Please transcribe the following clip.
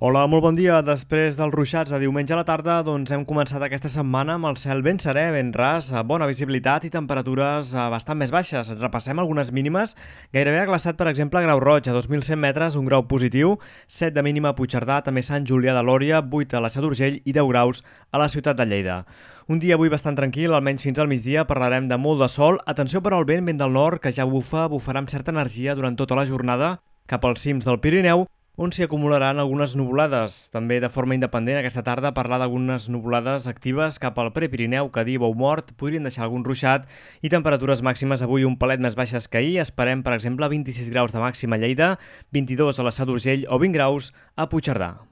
Hola, molt bon dia. Després dels ruixats de diumenge a la tarda, doncs hem començat aquesta setmana amb el cel ben serè, ben ras, bona visibilitat i temperatures eh, bastant més baixes. Repassem algunes mínimes. Gairebé ha glaçat, per exemple, a Grau Roig, a 2.100 metres, un grau positiu, 7 de mínima a Puigcerdà, també Sant Julià de Lòria, 8 a la Seu d'Urgell i 10 graus a la ciutat de Lleida. Un dia avui bastant tranquil, almenys fins al migdia parlarem de molt de sol. Atenció per al vent, vent del nord, que ja bufa, bufarà amb certa energia durant tota la jornada cap als cims del Pirineu on s'hi acumularan algunes nuvolades. També de forma independent aquesta tarda parlar d'algunes nuvolades actives cap al Prepirineu, Cadí, Boumort, podrien deixar algun ruixat i temperatures màximes avui un palet més baixes que ahir. Esperem, per exemple, 26 graus de màxima a Lleida, 22 a la Sa d'Urgell o 20 graus a Puigcerdà.